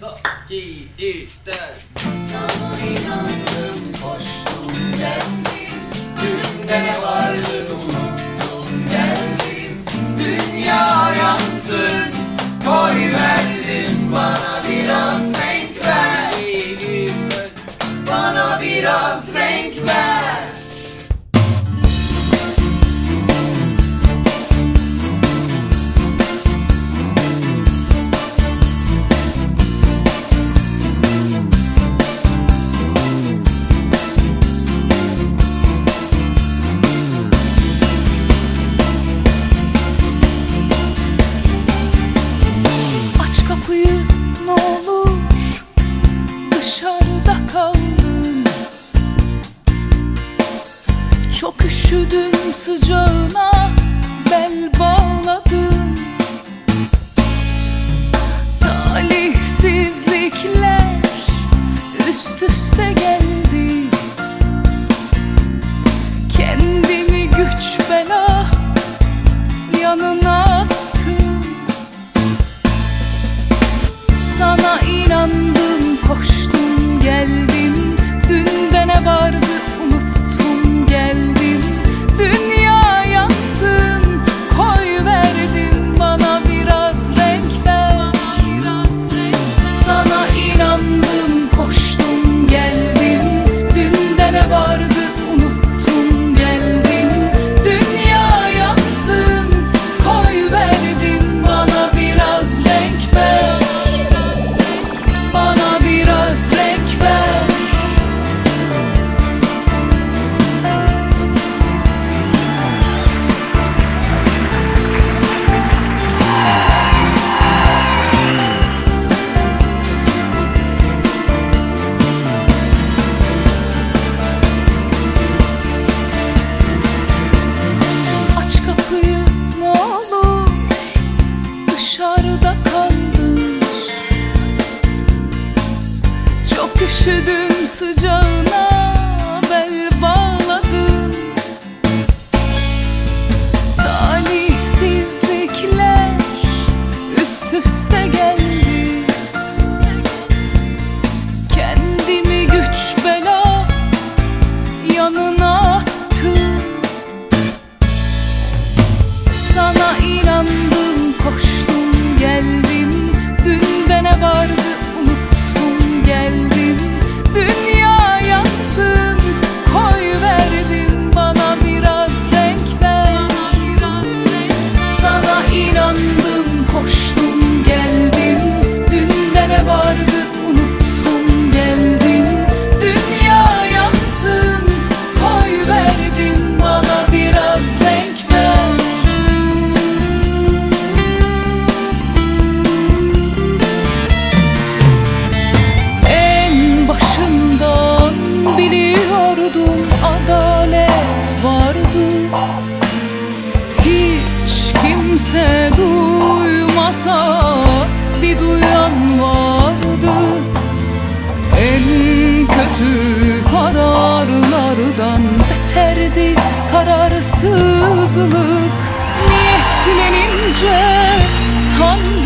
2, 3, 4 Sana inandım, koştum, geldim. Üşüdüm sıcağına bel bağladım. Talihsizlikler üst üste geldi. üşüdüm sıcak Hiç kimse duymasa bir duyan vardı. En kötü kararlardan beterdi kararsızlık. Niyetlenince Tanrı